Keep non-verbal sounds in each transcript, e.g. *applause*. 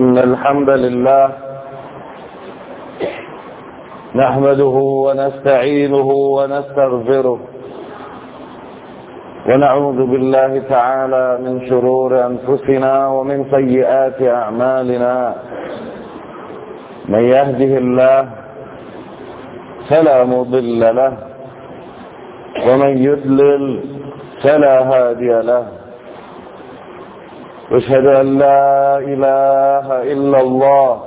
إن الحمد لله نحمده ونستعينه ونستغفره ونعوذ بالله تعالى من شرور أنفسنا ومن سيئات أعمالنا. من يهده الله فلا مضل له ومن يدلل فلا هادي له. واشهد أن لا إله إلا الله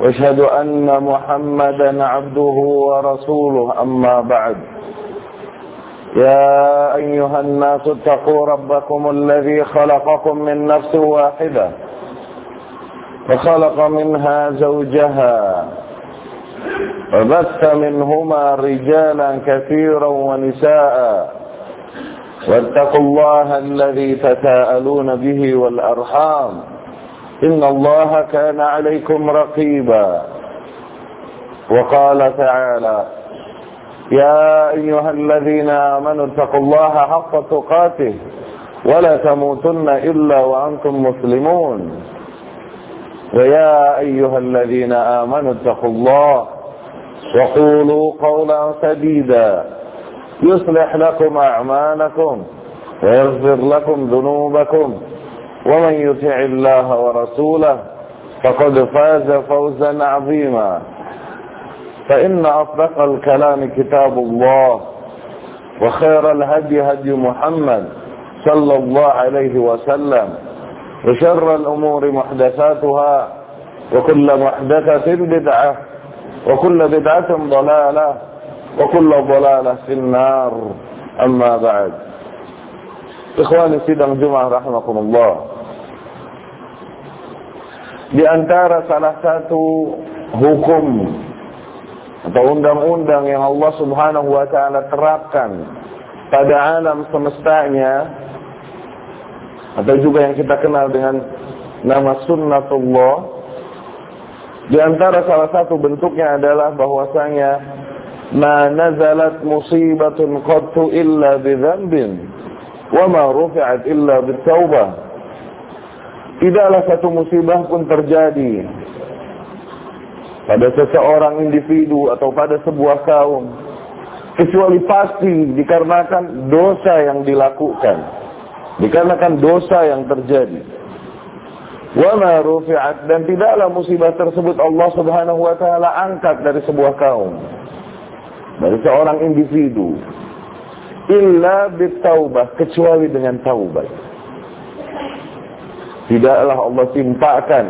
واشهد أن محمدا عبده ورسوله. أما بعد يا أيها الناس اتقوا ربكم الذي خلقكم من نفس واحدة وخلق منها زوجها وبث منهما رجالا كثيرا ونساء. واتقوا الله الذي تساءلون به والأرحام. إن الله كان عليكم رقيبا. وقال تعالى يا أيها الذين آمنوا اتقوا الله حق تقاته ولا تموتن إلا وأنتم مسلمون. ويا أيها الذين آمنوا اتقوا الله وقولوا قولا سديدا. يصلح لكم أعمالكم ويغفر لكم ذنوبكم ومن يطع الله ورسوله فقد فاز فوزا عظيما. فإن أصدق الكلام كتاب الله وخير الهدي هدي محمد صلى الله عليه وسلم وشر الأمور محدثاتها وكل محدثة بدعة وكل بدعة ضلالة. وكل ضلالة في النار أما بعد إخواني sidang Jumat rahimakumullah Di antara salah satu hukum atau undang-undang yang Allah Subhanahu wa taala terapkan pada alam semestanya atau juga yang kita kenal dengan nama sunnatullah di antara salah satu bentuknya adalah bahwasanya ma nazalat musibatun qattu illa bidzambin wa ma rufi'at illa bitaubah tidaklah satu musibah pun terjadi pada seseorang individu atau pada sebuah kaum kecuali pasti dikarenakan dosa yang dilakukan dikarenakan dosa yang terjadi. Wa rufi'at dan tidaklah musibah tersebut Allah Subhanahu wa taala angkat dari sebuah kaum dari seorang individu illa bitaubah kecuali dengan taubat tidaklah Allah timpakan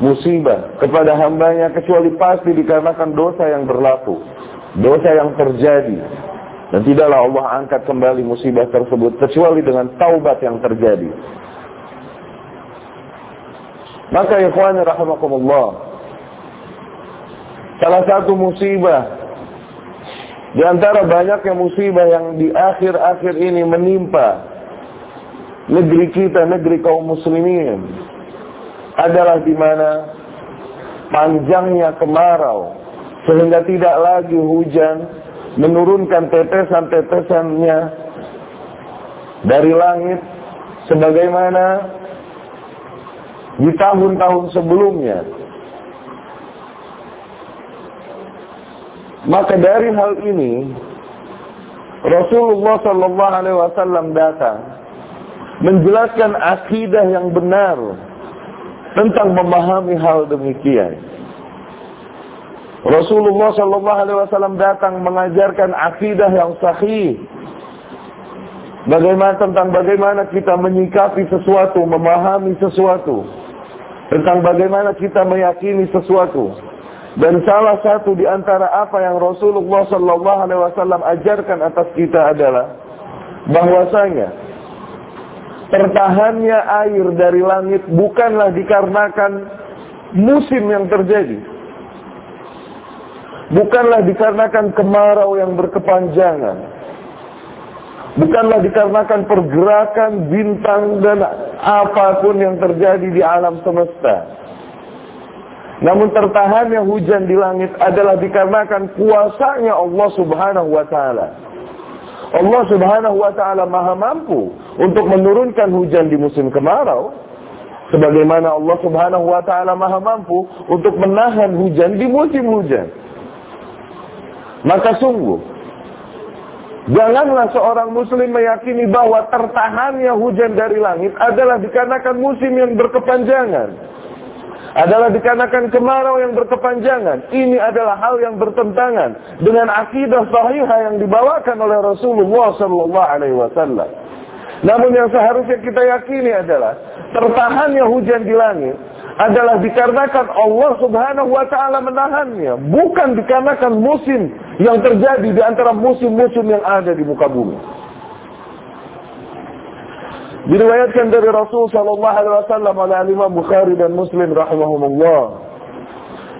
musibah kepada hambanya kecuali pasti dikarenakan dosa yang berlaku, dosa yang terjadi. Dan tidaklah Allah angkat kembali musibah tersebut kecuali dengan taubat yang terjadi. Maka ikhwani rahimakumullah. Salah satu musibah di antara banyaknya musibah yang di akhir-akhir ini menimpa negeri kita, negeri kaum muslimin adalah di mana panjangnya kemarau sehingga tidak lagi hujan menurunkan tetesan-tetesannya dari langit sebagaimana di tahun-tahun sebelumnya. Maka dari hal ini Rasulullah Shallallahu Alaihi Wasallam datang menjelaskan akidah yang benar tentang memahami hal demikian. Rasulullah Shallallahu Alaihi Wasallam datang mengajarkan akidah yang sahih. Bagaimana tentang bagaimana kita menyikapi sesuatu, memahami sesuatu, tentang bagaimana kita meyakini sesuatu. Dan salah satu di antara apa yang Rasulullah Shallallahu Alaihi Wasallam ajarkan atas kita adalah bahwasanya tertahannya air dari langit bukanlah dikarenakan musim yang terjadi. Bukanlah dikarenakan kemarau yang berkepanjangan. Bukanlah dikarenakan pergerakan bintang dan apa pun yang terjadi di alam semesta. Namun tertahannya hujan di langit adalah dikarenakan kuasanya Allah subhanahu wa ta'ala. Allah subhanahu wa ta'ala maha mampu untuk menurunkan hujan di musim kemarau. Sebagaimana Allah Subhanahu wa taala Maha mampu untuk menahan hujan di musim hujan. Maka sungguh Janganlah seorang muslim meyakini bahwa tertahannya hujan dari langit adalah dikarenakan musim yang berkepanjangan. Adalah dikarenakan kemarau yang berkepanjangan. Ini adalah hal yang bertentangan dengan akidah sahihah yang dibawakan oleh Rasulullah sallallahu alaihi wasallam. Namun yang seharusnya kita yakini adalah tertahannya hujan di langit adalah dikarenakan Allah Subhanahu wa taala menahannya, bukan dikarenakan musim yang terjadi di antara musim-musim yang ada di muka bumi. Diriwayatkan dari Rasul sallallahu alaihi wasallam oleh Imam Bukhari dan Muslim rahimahumullah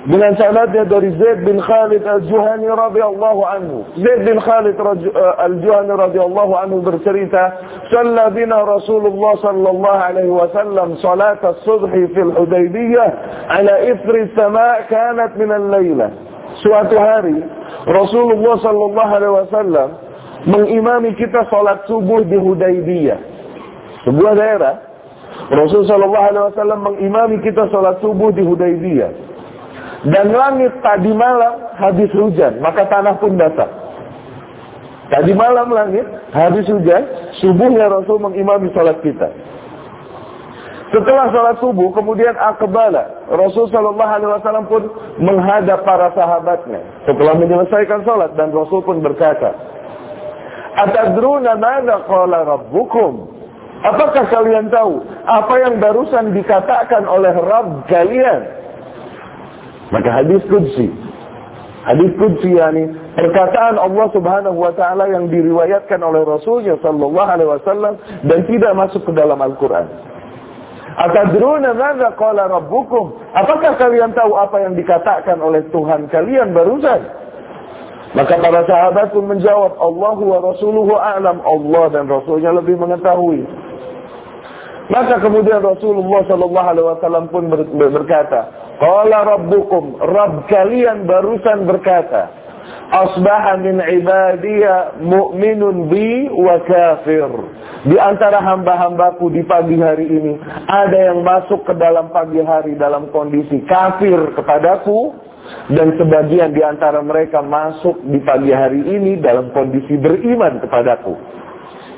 dengan sanadnya dari Zaid bin Khalid al-Juhani radhiyallahu anhu. Zaid bin Khalid al-Juhani radhiyallahu anhu bercerita, "Shalla bina Rasulullah sallallahu alaihi wasallam salat as-subh fi al-Hudaybiyah ala ithri as-sama' kanat min al-laila." Suatu hari Rasulullah sallallahu alaihi wasallam mengimami kita salat subuh di Hudaybiyah. Sebuah daerah Rasulullah sallallahu alaihi wasallam mengimami kita salat subuh di Hudaybiyah. Dan langit tadi malam habis hujan, maka tanah pun basah. Tadi malam langit habis hujan, subuhnya Rasul mengimami salat kita. Setelah salat subuh, kemudian akbala. Rasul Shallallahu Alaihi Wasallam pun menghadap para sahabatnya. Setelah menyelesaikan salat dan Rasul pun berkata, Atadruna mana qala rabbukum? Apakah kalian tahu apa yang barusan dikatakan oleh Rabb kalian? Maka hadis kudsi. Hadis kudsi yani perkataan Allah Subhanahu wa taala yang diriwayatkan oleh Rasulnya sallallahu alaihi wasallam dan tidak masuk ke dalam Al-Qur'an. Atadruna madza qala rabbukum? Apakah kalian tahu apa yang dikatakan oleh Tuhan kalian barusan? Maka para sahabat pun menjawab, Allah wa rasuluhu a'lam. Allah dan Rasulnya lebih mengetahui. Maka kemudian Rasulullah Shallallahu Alaihi Wasallam pun berkata, Qala rabbukum, Rabb kalian barusan berkata, Asbaha min ibadiya mu'minun bi wa kafir. Di antara hamba-hambaku di pagi hari ini, ada yang masuk ke dalam pagi hari dalam kondisi kafir kepadaku, dan sebagian di antara mereka masuk di pagi hari ini dalam kondisi beriman kepadaku.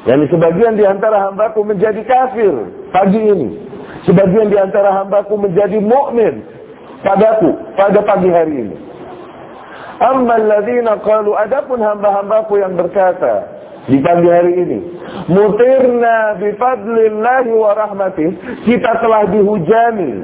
Dan sebagian di antara hambaku menjadi kafir pagi ini. Sebagian di antara hambaku menjadi mukmin padaku pada pagi hari ini. Amma alladzina qalu adapun hamba-hambaku yang berkata di pagi hari ini, mutirna bi fadlillahi wa rahmatih, kita telah dihujani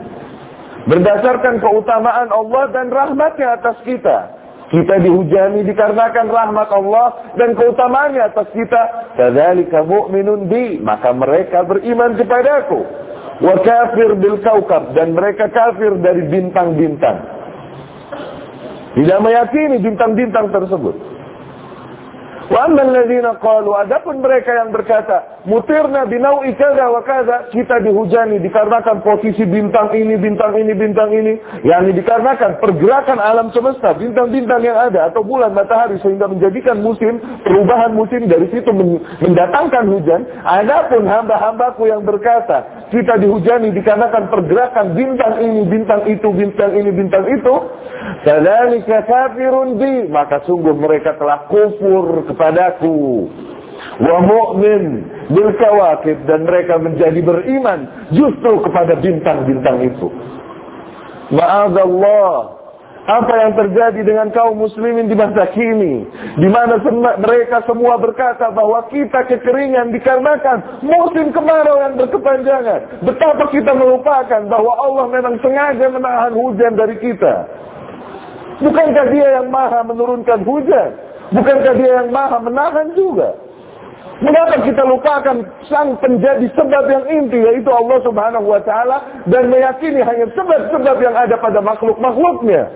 berdasarkan keutamaan Allah dan rahmatnya atas kita. Kita dihujani dikarenakan rahmat Allah dan keutamaannya atas kita. Kadzalika mu'minun bi, maka mereka beriman kepadaku wa kafir bil kaukab dan mereka kafir dari bintang-bintang. Tidak meyakini bintang-bintang tersebut. Wa amma alladziina qalu adapun mereka yang berkata mutirna binau'i kadza wa kadza kita dihujani dikarenakan posisi bintang ini bintang ini bintang ini. Yang dikarenakan pergerakan alam semesta bintang-bintang yang ada atau bulan matahari sehingga menjadikan musim perubahan musim dari situ mendatangkan hujan. Adapun hamba-hambaku yang berkata kita dihujani dikarenakan pergerakan bintang ini bintang itu bintang ini bintang itu kadzalika kafirun bi maka sungguh mereka telah kufur kepadaku. Wa mu'min bil kawakib dan mereka menjadi beriman justru kepada bintang-bintang itu. Ma'azallah apa yang terjadi dengan kaum muslimin di masa kini? Di mana mereka semua berkata bahwa kita kekeringan dikarenakan musim kemarau yang berkepanjangan. Betapa kita melupakan bahwa Allah memang sengaja menahan hujan dari kita. Bukankah dia yang maha menurunkan hujan Bukankah dia yang maha menahan juga? Mengapa kita lupakan sang penjadi sebab yang inti yaitu Allah Subhanahu wa taala dan meyakini hanya sebab-sebab yang ada pada makhluk-makhluknya.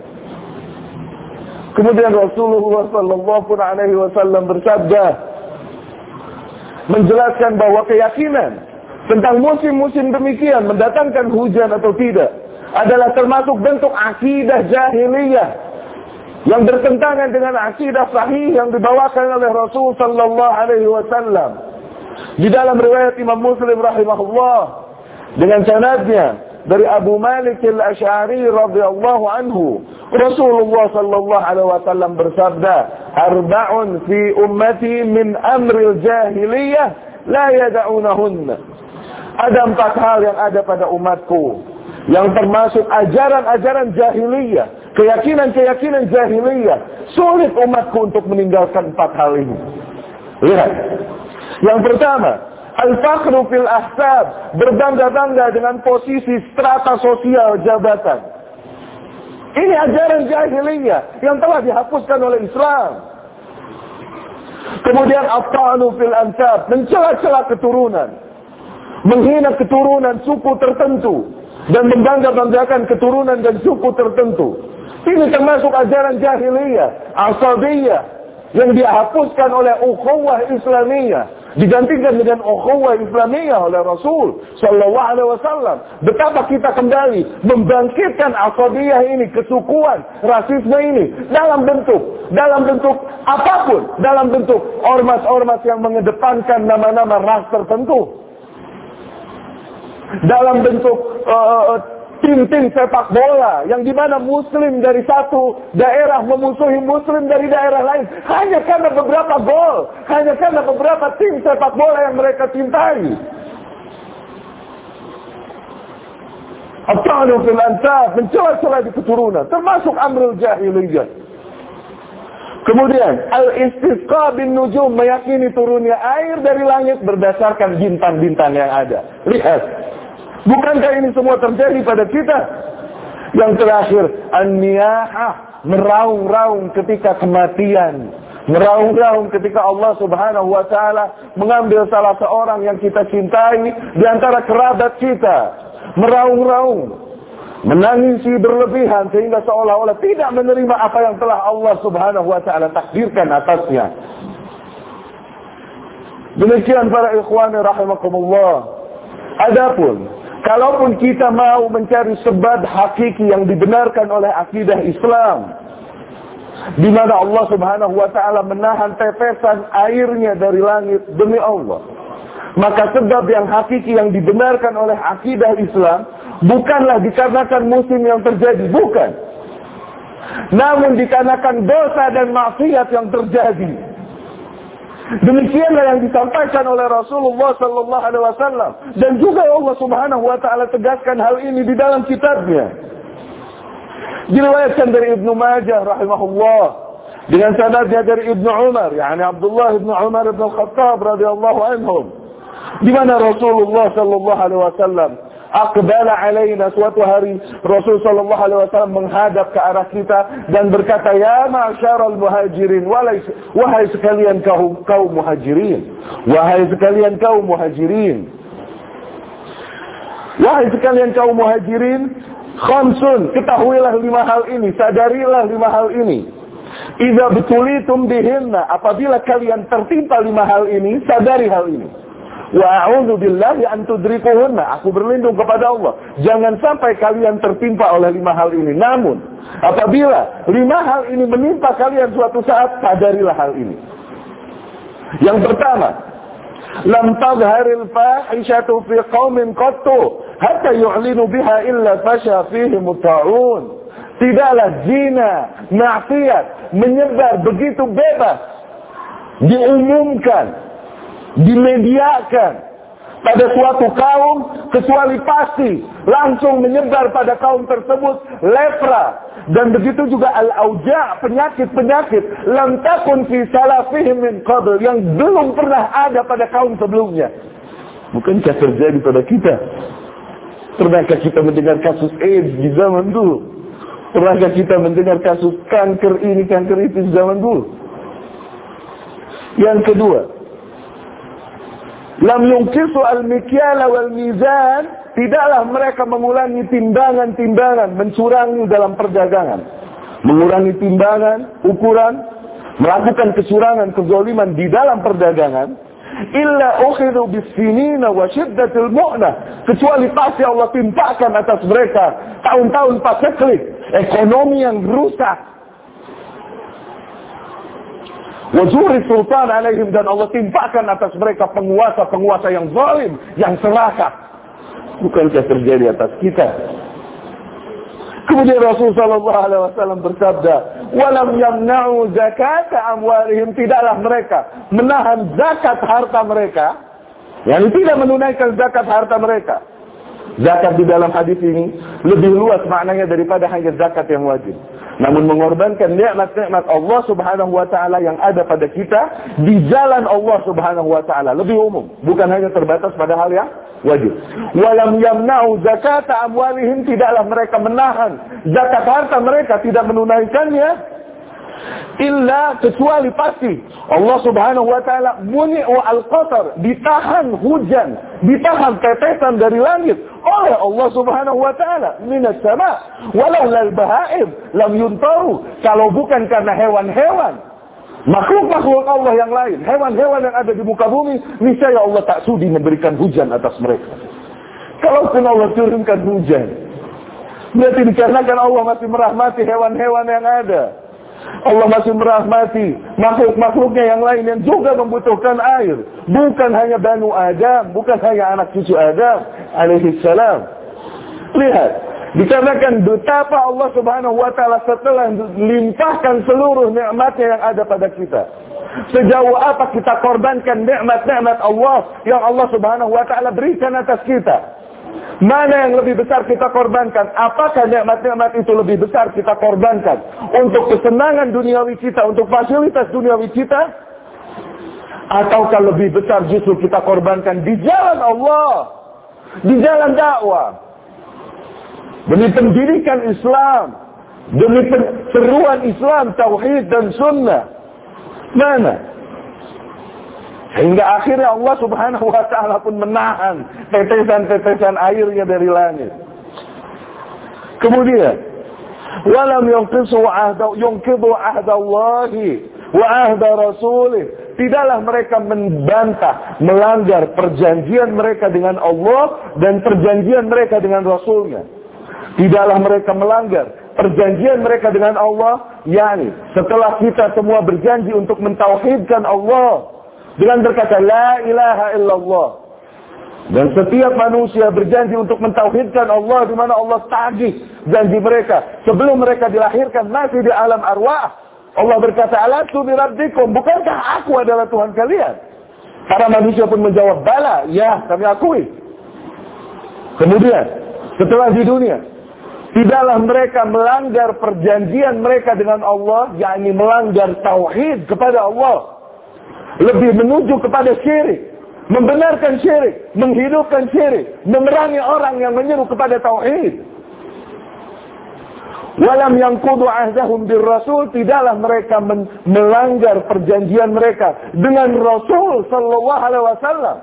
Kemudian Rasulullah sallallahu alaihi wasallam bersabda menjelaskan bahwa keyakinan tentang musim-musim demikian mendatangkan hujan atau tidak adalah termasuk bentuk akidah jahiliyah yang bertentangan dengan akidah sahih yang dibawakan oleh Rasul sallallahu alaihi wasallam. Di dalam riwayat Imam Muslim rahimahullah dengan sanadnya dari Abu Malik al-Ash'ari radhiyallahu anhu Rasulullah sallallahu alaihi wasallam bersabda arba'un fi ummati min amril jahiliyah la yad'unahunna ada empat hal yang ada pada umatku yang termasuk ajaran-ajaran jahiliyah keyakinan-keyakinan jahiliyah sulit umatku untuk meninggalkan empat hal ini lihat yang pertama Al-fakhru fil ahsab, berbangga-bangga dengan posisi strata sosial jabatan. Ini ajaran jahiliyah yang telah dihapuskan oleh Islam. Kemudian at-ta'nu fil ansab, mencela-cela keturunan. Menghina keturunan suku tertentu dan membangga-banggakan keturunan dan suku tertentu. Ini termasuk ajaran jahiliyah, asabiyah yang dihapuskan oleh ukhuwah Islamiyah digantikan dengan ukhuwah Islamiyah oleh Rasul sallallahu alaihi wasallam. Betapa kita kembali membangkitkan asabiyah ini, kesukuan, rasisme ini dalam bentuk dalam bentuk apa pun, dalam bentuk ormas-ormas yang mengedepankan nama-nama ras tertentu. Dalam bentuk uh, tim-tim sepak bola yang di mana muslim dari satu daerah memusuhi muslim dari daerah lain hanya karena beberapa gol, hanya karena beberapa tim sepak bola yang mereka cintai. Atau fil mencela-cela di keturunan, termasuk amrul jahiliyah. Kemudian, al-istisqa bin nujum meyakini turunnya air dari langit berdasarkan bintang-bintang yang ada. Lihat, Bukankah ini semua terjadi pada kita? Yang terakhir, an-niyahah, meraung-raung ketika kematian. Meraung-raung ketika Allah subhanahu wa ta'ala mengambil salah seorang yang kita cintai di antara kerabat kita. Meraung-raung. Menangisi berlebihan sehingga seolah-olah tidak menerima apa yang telah Allah subhanahu wa ta'ala takdirkan atasnya. Demikian para ikhwani rahimakumullah. Adapun Kalaupun kita mau mencari sebab hakiki yang dibenarkan oleh akidah Islam, di mana Allah Subhanahu wa taala menahan tetesan airnya dari langit demi Allah. Maka sebab yang hakiki yang dibenarkan oleh akidah Islam bukanlah dikarenakan musim yang terjadi, bukan. Namun dikarenakan dosa dan maksiat yang terjadi. Demikianlah yang disampaikan oleh Rasulullah sallallahu alaihi wasallam dan juga Allah Subhanahu wa taala tegaskan hal ini di dalam kitabnya. Diriwayatkan dari Ibnu Majah rahimahullah dengan sanadnya dari Ibnu Umar, yakni Abdullah Ibnu Umar Ibn Khattab radhiyallahu anhum. Di mana Rasulullah sallallahu alaihi wasallam Aqbala alaina suatu hari Rasul sallallahu alaihi wasallam menghadap ke arah kita dan berkata, "Ya ma'syaral muhajirin, wahai sekalian kaum kaum muhajirin, wahai sekalian kaum muhajirin." Wahai sekalian kaum muhajirin, khamsun, ketahuilah lima hal ini, sadarilah lima hal ini. Idza betulitum bihinna, apabila kalian tertimpa lima hal ini, sadari hal ini. Wa a'udzu billahi an tudrikuhunna. Aku berlindung kepada Allah. Jangan sampai kalian tertimpa oleh lima hal ini. Namun, apabila lima hal ini menimpa kalian suatu saat, sadarilah hal ini. Yang pertama, lam tadharil fahishatu fi qaumin qattu hatta yu'linu biha illa fasha fihi muta'un. Tidaklah zina, maksiat menyebar begitu bebas diumumkan dimediakan pada suatu kaum kecuali pasti langsung menyebar pada kaum tersebut lepra. Dan begitu juga al-auja penyakit-penyakit lam takun fi salafihim min qabl yang belum pernah ada pada kaum sebelumnya. Bukankah terjadi pada kita? Pernahkah kita mendengar kasus AIDS di zaman dulu? Pernahkah kita mendengar kasus kanker ini kanker itu di zaman dulu? Yang kedua Lam yungkisu al-mikyala wal mizan. Tidaklah mereka mengulangi timbangan-timbangan, mencurangi dalam perdagangan. Mengurangi timbangan, ukuran, melakukan kecurangan, kezoliman di dalam perdagangan. Illa ukhidhu bisinina wa syiddatil mu'nah. Kecuali pasti Allah timpakan atas mereka tahun-tahun paseklik. Ekonomi yang rusak Wajuri sultan alaihim dan Allah timpakan atas mereka penguasa-penguasa yang zalim, yang serakah. bukankah terjadi atas kita? Kemudian Rasul Sallallahu Alaihi Wasallam bersabda, "Walam yamna'u zakat amwalihim tidaklah mereka menahan zakat harta mereka, yang tidak menunaikan zakat harta mereka. Zakat di dalam hadis ini lebih luas maknanya daripada hanya zakat yang wajib namun mengorbankan nikmat-nikmat Allah Subhanahu wa taala yang ada pada kita di jalan Allah Subhanahu wa taala. Lebih umum bukan hanya terbatas pada hal yang wajib. Walam yamna'u zakata amwalihim tidaklah mereka menahan zakat harta mereka tidak menunaikannya illa kecuali pasti Allah Subhanahu wa taala muni'u al-qatar ditahan hujan ditahan tetesan dari langit oleh Allah Subhanahu wa taala. Minas sama walau lal bahaim lam yuntaru. Kalau bukan karena hewan-hewan makhluk-makhluk Allah yang lain hewan-hewan yang ada di muka bumi niscaya Allah tak sudi memberikan hujan atas mereka. Kalaupun Allah turunkan hujan berarti dikarenakan Allah masih merahmati hewan-hewan yang ada Allah masih merahmati makhluk-makhluknya yang lain yang juga membutuhkan air. Bukan hanya Banu Adam, bukan hanya anak cucu Adam alaihi salam. Lihat, dikarenakan betapa Allah Subhanahu wa taala setelah limpahkan seluruh nikmatnya yang ada pada kita. Sejauh apa kita korbankan nikmat-nikmat Allah yang Allah Subhanahu wa taala berikan atas kita? Mana yang lebih besar kita korbankan? Apakah nikmat-nikmat itu lebih besar kita korbankan? Untuk kesenangan duniawi kita, untuk fasilitas duniawi kita? Ataukah lebih besar justru kita korbankan di jalan Allah? Di jalan dakwah? Demi pendidikan Islam? Demi seruan Islam, Tauhid dan Sunnah? Mana? Sehingga akhirnya Allah subhanahu wa ta'ala pun menahan tetesan-tetesan airnya dari langit. Kemudian, walam yunqisu ahda yunqidu ahda Allahi wa ahda. Tidaklah mereka membantah, melanggar perjanjian mereka dengan Allah dan perjanjian mereka dengan Rasulnya. Tidaklah mereka melanggar perjanjian mereka dengan Allah, yakni setelah kita semua berjanji untuk mentauhidkan Allah, dengan berkata la ilaha illallah. Dan setiap manusia berjanji untuk mentauhidkan Allah di mana Allah tagih janji mereka sebelum mereka dilahirkan masih di alam arwah. Allah berkata, "Alastu bi rabbikum?" Bukankah aku adalah Tuhan kalian? Para manusia pun menjawab, "Bala, ya, kami akui." Kemudian, setelah di dunia, tidaklah mereka melanggar perjanjian mereka dengan Allah, yakni melanggar tauhid kepada Allah lebih menuju kepada syirik, membenarkan syirik, menghidupkan syirik, memerangi orang yang menyeru kepada tauhid. Walam yang kudu ahdahum bir rasul tidaklah mereka melanggar perjanjian mereka dengan Rasul sallallahu alaihi wasallam.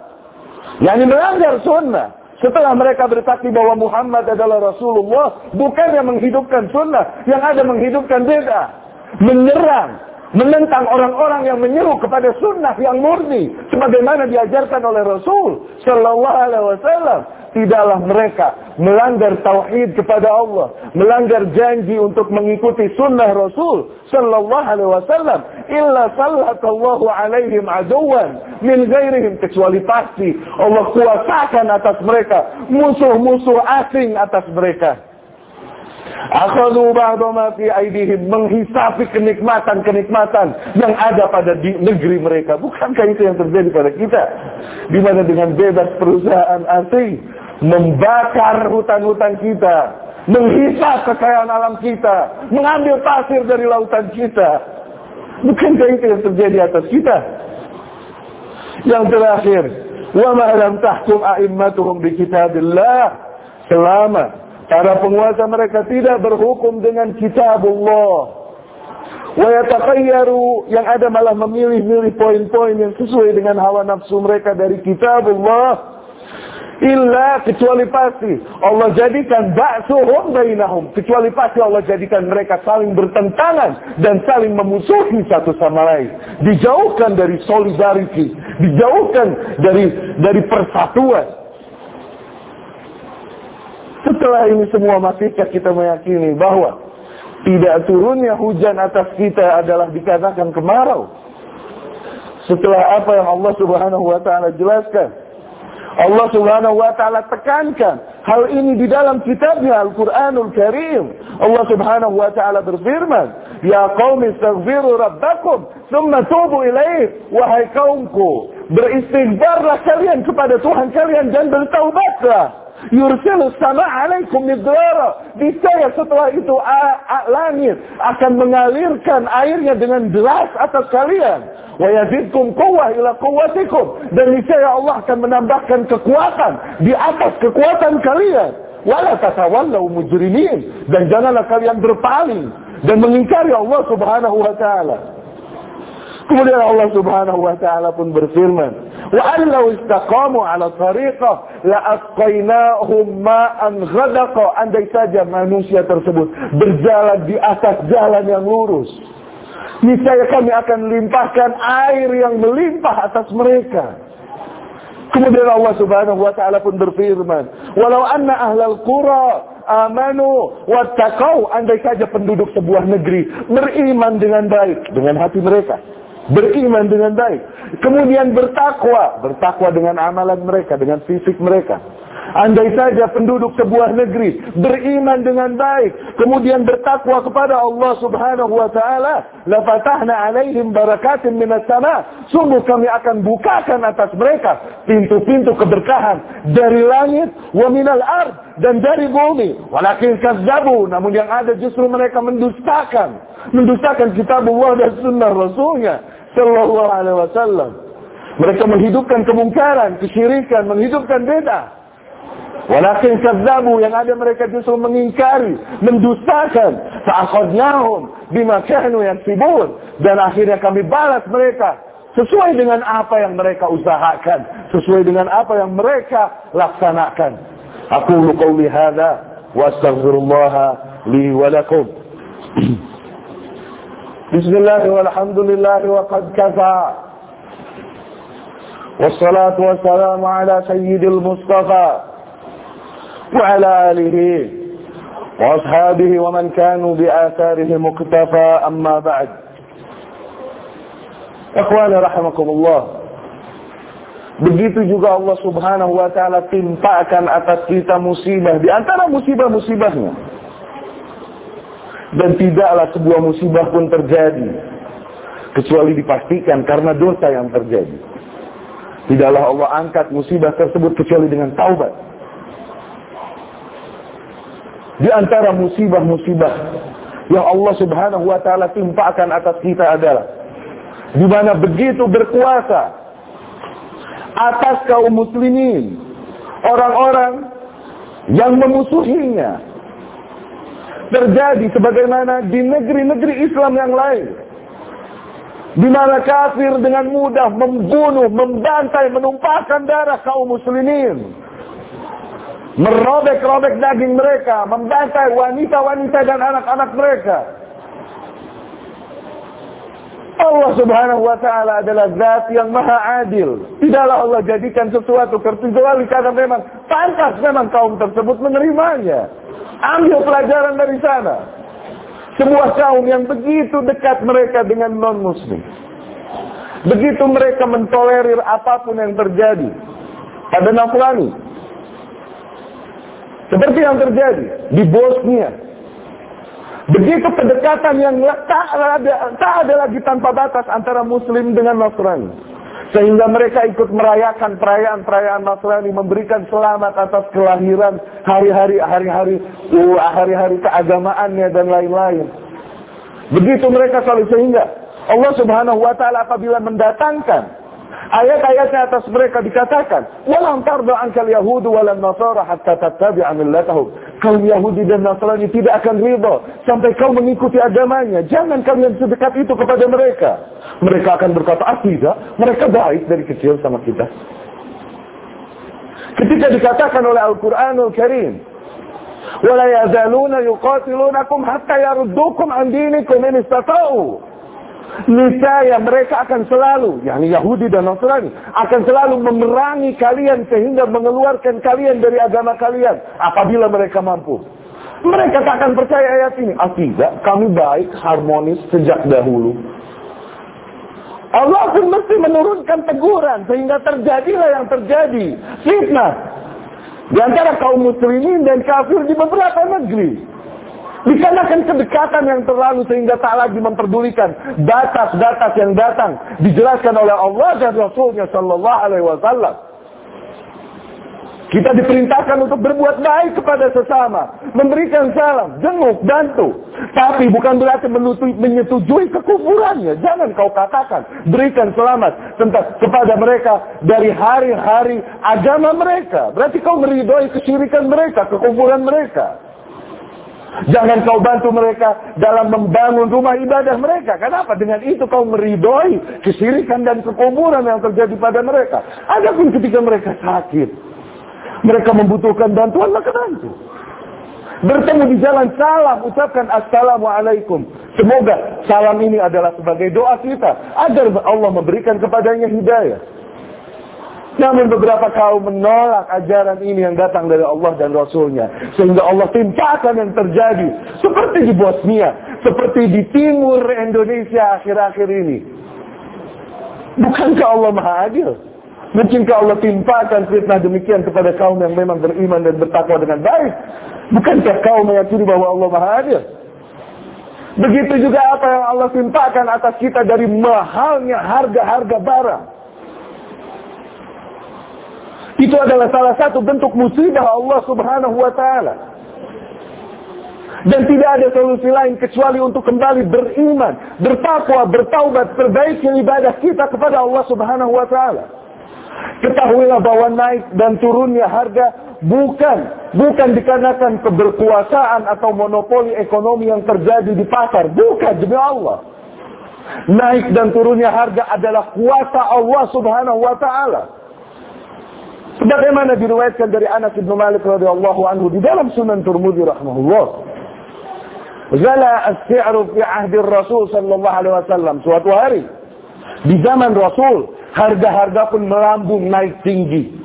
Yani melanggar sunnah. Setelah mereka bersaksi bahwa Muhammad adalah Rasulullah, bukan yang menghidupkan sunnah, yang ada menghidupkan beda, menyerang, menentang orang-orang yang menyeru kepada sunnah yang murni sebagaimana diajarkan oleh Rasul Shallallahu Alaihi Wasallam. Tidaklah mereka melanggar tauhid kepada Allah melanggar janji untuk mengikuti sunnah Rasul Shallallahu Alaihi Wasallam illa sallallahu alaihim aduwan min ghairihim kecuali pasti Allah kuasakan atas mereka musuh-musuh asing atas mereka Akhadu ba'da ma fi aidihim menghisapi kenikmatan-kenikmatan yang ada pada di negeri mereka. Bukankah itu yang terjadi pada kita? Di mana dengan bebas perusahaan asing membakar hutan-hutan kita, menghisap kekayaan alam kita, mengambil pasir dari lautan kita. Bukankah itu yang terjadi atas kita? Yang terakhir, wa ma lam tahkum a'immatuhum bi kitabillah selama Para penguasa mereka tidak berhukum dengan kitabullah. Wa yatakayyaru yang ada malah memilih-milih poin-poin yang sesuai dengan hawa nafsu mereka dari kitabullah. Illa kecuali pasti Allah jadikan ba'suhum bainahum. Kecuali pasti Allah jadikan mereka saling bertentangan dan saling memusuhi satu sama lain. Dijauhkan dari solidarity, dijauhkan dari dari persatuan. Setelah ini semua masihkah kita meyakini bahwa tidak turunnya hujan atas kita adalah dikatakan kemarau. Setelah apa yang Allah Subhanahu wa taala jelaskan Allah Subhanahu wa taala tekankan hal ini di dalam kitabnya Al-Qur'anul Karim. Allah Subhanahu wa taala berfirman, "Ya qaumi astaghfiru rabbakum, tsumma tubu ilaih." Wahai kaumku, beristighfarlah kalian kepada Tuhan kalian dan bertaubatlah yursilu sama alaikum midrara. Niscaya setelah itu langit akan mengalirkan airnya dengan deras atas kalian. Wa yazidkum quwwah ila quwwatikum. Dan niscaya Allah akan menambahkan kekuatan di atas kekuatan kalian. Wala tatawallau mujrimin. Dan janganlah kalian berpaling dan mengingkari Allah Subhanahu wa taala. Kemudian Allah Subhanahu wa taala pun berfirman, "Wa allau istaqamu 'ala tariqah la asqainahum ma'an ghadaqa." Andai saja manusia tersebut berjalan di atas jalan yang lurus, niscaya kami akan limpahkan air yang melimpah atas mereka. Kemudian Allah Subhanahu wa taala pun berfirman, "Walau anna ahlal qura amanu wattaqau." Andai saja penduduk sebuah negeri beriman dengan baik dengan hati mereka beriman dengan baik, kemudian bertakwa, bertakwa dengan amalan mereka, dengan fisik mereka. Andai saja penduduk sebuah negeri beriman dengan baik, kemudian bertakwa kepada Allah Subhanahu wa taala, la fatahna alaihim barakatin minas sama. Sungguh kami akan bukakan atas mereka pintu-pintu keberkahan dari langit wa minal ard dan dari bumi. Walakin kazzabu, namun yang ada justru mereka mendustakan, mendustakan kitab Allah dan sunnah Rasulnya Sallallahu Alaihi Wasallam. Mereka menghidupkan kemungkaran, kesyirikan, menghidupkan beda. Walakin kadzabu yang ada mereka justru mengingkari, mendustakan. Fa'akhadnahum bima kanu yaksibun dan akhirnya kami balas mereka sesuai dengan apa yang mereka usahakan, sesuai dengan apa yang mereka laksanakan. Aku qauli hadza wa astaghfirullah li wa lakum. *clears throat* بسم الله والحمد لله وقد كفى والصلاة والسلام على سيد المصطفى وعلى آله وأصحابه ومن كانوا بآثاره مقتفى أما بعد إخواني رحمكم الله Begitu juga Allah subhanahu wa ta'ala timpakan atas kita musibah. Di antara musibah-musibahnya. Dan tidaklah sebuah musibah pun terjadi. Kecuali dipastikan karena dosa yang terjadi. Tidaklah Allah angkat musibah tersebut kecuali dengan taubat. Di antara musibah-musibah yang Allah subhanahu wa ta'ala timpakan atas kita adalah di mana begitu berkuasa atas kaum muslimin orang-orang yang memusuhinya terjadi sebagaimana di negeri-negeri Islam yang lain. Di mana kafir dengan mudah membunuh, membantai, menumpahkan darah kaum muslimin. Merobek-robek daging mereka, membantai wanita-wanita dan anak-anak mereka. Allah subhanahu wa ta'ala adalah zat yang maha adil. Tidaklah Allah jadikan sesuatu kecuali karena memang pantas memang kaum tersebut menerimanya. Ambil pelajaran dari sana. Sebuah kaum yang begitu dekat mereka dengan non-muslim. Begitu mereka mentolerir apa pun yang terjadi pada Nasrani. Seperti yang terjadi di Bosnia. Begitu kedekatan yang tak ada, tak ada lagi tanpa batas antara Muslim dengan Nasrani. Sehingga mereka ikut merayakan perayaan-perayaan Nasrani, memberikan selamat atas kelahiran hari-hari hari-hari uh, hari-hari keagamaannya dan lain-lain. Begitu mereka selalu sehingga Allah Subhanahu wa taala apabila mendatangkan Ayat-ayatnya atas mereka dikatakan, "Walam tarda ankal yahudu walam nasara hatta tattabi'a millatahum." Kaum Yahudi dan Nasrani tidak akan ridha sampai kau mengikuti agamanya. Jangan kalian sedekat itu kepada mereka. Mereka akan berkata, "Ah, tidak, mereka baik dari kecil sama kita." Ketika dikatakan oleh Al-Qur'anul Karim, "Wala yazaluna yuqatilunakum hatta yaruddukum an dinikum in istata'u." Niscaya mereka akan selalu, yakni Yahudi dan Nasrani, akan selalu memerangi kalian sehingga mengeluarkan kalian dari agama kalian apabila mereka mampu. Mereka tak akan percaya ayat ini. Ah tidak, kami baik, harmonis sejak dahulu. Allah pun mesti menurunkan teguran sehingga terjadilah yang terjadi. Fitnah. Di antara kaum muslimin dan kafir di beberapa negeri. Dikarenakan kedekatan yang terlalu sehingga tak lagi memperdulikan batas-batas yang datang dijelaskan oleh Allah dan Rasulnya Shallallahu Alaihi Wasallam. Kita diperintahkan untuk berbuat baik kepada sesama, memberikan salam, jenguk, bantu. Tapi bukan berarti menyetujui kekufurannya. Jangan kau katakan, berikan selamat tentang kepada mereka dari hari-hari agama mereka. Berarti kau meridhoi kesyirikan mereka, kekufuran mereka. Jangan kau bantu mereka dalam membangun rumah ibadah mereka. Kenapa? Dengan itu kau meridhoi kesyirikan dan kekufuran yang terjadi pada mereka. Adapun ketika mereka sakit, mereka membutuhkan bantuan, maka bantu. Bertemu di jalan salam, ucapkan Assalamualaikum. Semoga salam ini adalah sebagai doa kita. Agar Allah memberikan kepadanya hidayah. Namun beberapa kaum menolak ajaran ini yang datang dari Allah dan Rasulnya. Sehingga Allah timpakan yang terjadi. Seperti di Bosnia. Seperti di timur Indonesia akhir-akhir ini. Bukankah Allah Maha Adil? Mungkinkah Allah timpakan fitnah demikian kepada kaum yang memang beriman dan bertakwa dengan baik? Bukankah kaum meyakini bahwa Allah Maha Adil? Begitu juga apa yang Allah timpakan atas kita dari mahalnya harga-harga barang. Itu adalah salah satu bentuk musibah Allah Subhanahu wa taala. Dan tidak ada solusi lain kecuali untuk kembali beriman, bertakwa, bertaubat, perbaiki ibadah kita kepada Allah Subhanahu wa taala. Ketahuilah bahwa naik dan turunnya harga bukan bukan dikarenakan keberkuasaan atau monopoli ekonomi yang terjadi di pasar, bukan demi Allah. Naik dan turunnya harga adalah kuasa Allah Subhanahu wa taala. Sebagaimana diriwayatkan dari Anas bin Malik radhiyallahu anhu di dalam Sunan Turmudi rahimahullah. Zala as-si'ru fi ahdi Rasul sallallahu alaihi wasallam. Suatu hari di zaman Rasul harga-harga pun melambung naik tinggi.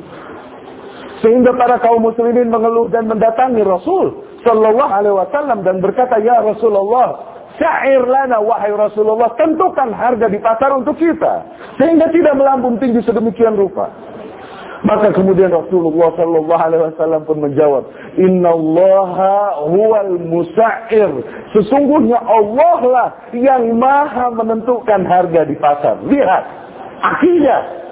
Sehingga para kaum muslimin mengeluh dan mendatangi Rasul Sallallahu Alaihi Wasallam dan berkata, Ya Rasulullah, syair lana wahai Rasulullah, tentukan harga di pasar untuk kita. Sehingga tidak melambung tinggi sedemikian rupa. Maka kemudian Rasulullah Sallallahu Alaihi Wasallam pun menjawab, Inna Allah huwal musa'ir. Sesungguhnya Allah lah yang maha menentukan harga di pasar. Lihat, Akidah.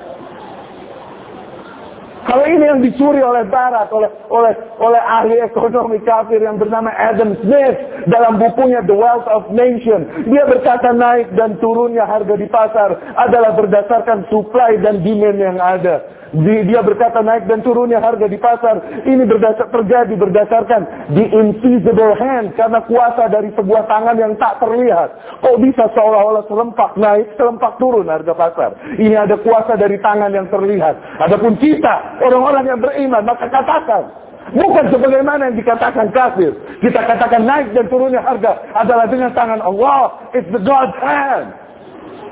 Kalau ini yang dicuri oleh Barat, oleh oleh oleh ahli ekonomi kafir yang bernama Adam Smith dalam bukunya The Wealth of Nation, dia berkata naik dan turunnya harga di pasar adalah berdasarkan supply dan demand yang ada. Dia berkata naik dan turunnya harga di pasar. Ini berdasar, terjadi berdasarkan the invisible hand. Karena kuasa dari sebuah tangan yang tak terlihat. Kok bisa seolah-olah selempak naik, selempak turun harga pasar. Ini ada kuasa dari tangan yang terlihat. Adapun kita, orang-orang yang beriman, maka katakan. Bukan sebagaimana yang dikatakan kafir. Kita katakan naik dan turunnya harga adalah dengan tangan Allah. It's the God's hand.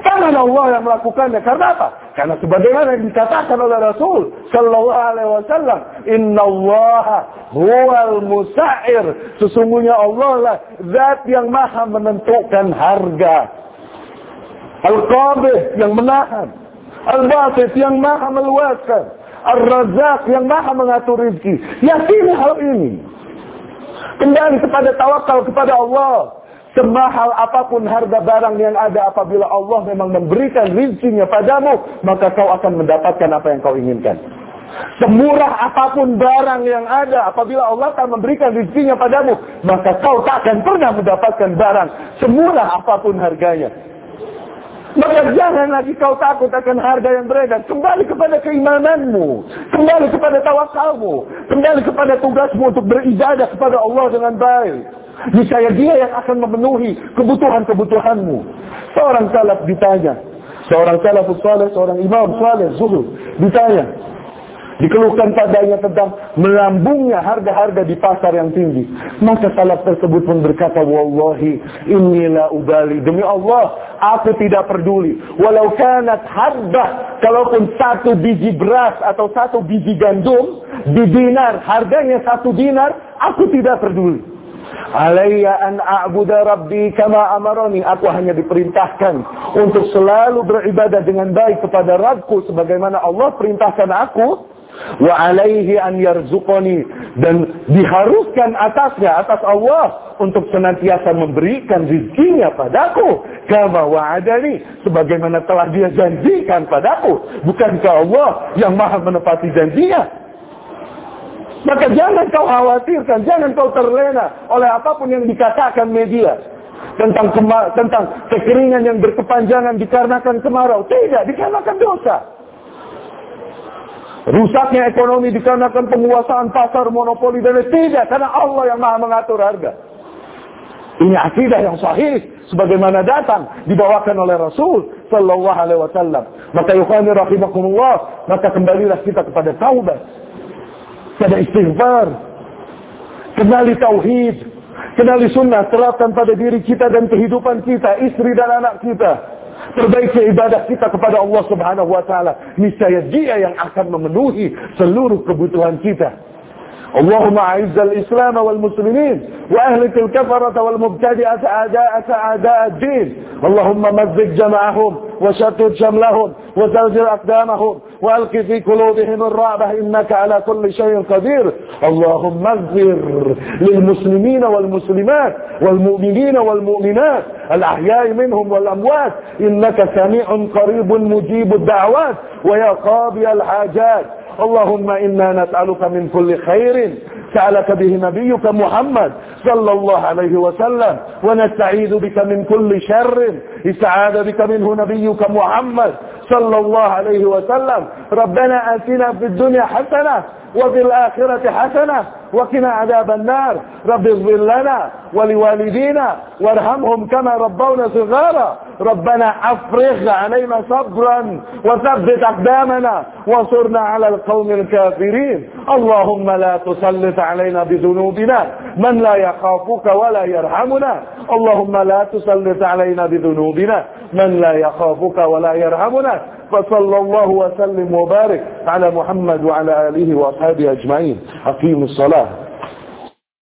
Tangan Allah yang melakukannya. Karena apa? Karena sebagaimana yang dikatakan oleh Rasul Sallallahu Alaihi Wasallam, Inna Allah huwal musair. Sesungguhnya Allah lah zat yang maha menentukan harga. Al-Qabih yang menahan. Al-Basit yang maha meluaskan. Al-Razak yang maha mengatur rezeki. Yakini hal ini. Kembali kepada tawakal kepada Allah. Semahal apa pun harga barang yang ada apabila Allah memang memberikan rizkinya padamu, maka kau akan mendapatkan apa yang kau inginkan. Semurah apa pun barang yang ada, apabila Allah akan memberikan rizkinya padamu, maka kau tak akan pernah mendapatkan barang semurah apa pun harganya. Maka jangan lagi kau takut akan harga yang beredar. Kembali kepada keimananmu. Kembali kepada tawakalmu. Kembali kepada tugasmu untuk beribadah kepada Allah dengan baik. Niscaya dia yang akan memenuhi kebutuhan-kebutuhanmu. Seorang salaf ditanya. Seorang salafus saleh, seorang imam saleh, zuhud. Ditanya. Dikeluhkan padanya tentang melambungnya harga-harga di pasar yang tinggi. Maka salaf tersebut pun berkata, Wallahi inilah ubali. Demi Allah, aku tidak peduli. Walau kanat harga, kalaupun satu biji beras atau satu biji gandum, di dinar, harganya satu dinar, aku tidak peduli. Alayya an a'budu rabbi kama amaroni. Aku hanya diperintahkan untuk selalu beribadah dengan baik kepada Rabbku sebagaimana Allah perintahkan aku. Wa alaihi an yarzuqani. Dan diharuskan atasnya atas Allah untuk senantiasa memberikan rizkinya padaku. Kama wa'adani. Sebagaimana telah dia janjikan padaku. Bukankah Allah yang maha menepati janjinya? Maka jangan kau khawatirkan, jangan kau terlena oleh apa pun yang dikatakan media. Tentang tentang kekeringan yang berkepanjangan dikarenakan kemarau. Tidak, dikarenakan dosa. Rusaknya ekonomi dikarenakan penguasaan pasar monopoli dan tidak karena Allah yang maha mengatur harga. Ini akidah yang sahih sebagaimana datang dibawakan oleh Rasul sallallahu alaihi wasallam. Maka yukhani rahimakumullah, maka kembalilah kita kepada taubat pada istighfar. Kenali tauhid, kenali sunnah, terapkan pada diri kita dan kehidupan kita, istri dan anak kita. Perbaiki ibadah kita kepada Allah Subhanahu wa taala. Niscaya Dia yang akan memenuhi seluruh kebutuhan kita. Allahumma a'izzal Islam wal muslimin wa ahlik al kafarah wal mubtadi'ah a'da'a a'da'a ad-din. Allahumma mazzig jama'ahum wa shattut jamlahum wa zalzil aqdamahum وألق في قلوبهم الرعبة إنك على كل شيء قدير. اللهم اغفر للمسلمين والمسلمات والمؤمنين والمؤمنات الأحياء منهم والأموات. إنك سميع قريب مجيب الدعوات ويا قاضي الحاجات. اللهم إنا نسألك من كل خير. سألك به نبيك محمد صلى الله عليه وسلم. ونستعيذ بك من كل شر. استعاذ بك منه نبيك محمد صلى الله عليه وسلم ربنا آتنا في الدنيا حسنة وفي الآخرة حسنة وقنا عذاب النار. رب اغفر لنا ولوالدينا وارحمهم كما ربونا صغارا. ربنا أفرغ علينا صبرا وثبت أقدامنا وانصرنا على القوم الكافرين. اللهم لا تسلط علينا بذنوبنا من لا يخافك ولا يرحمنا. اللهم لا تسلط علينا بذنوبنا من لا يخافك ولا يرحمنا. فصلى الله وسلم وبارك على محمد وعلى آله وأصحابه أجمعين. أقيموا الصلاة.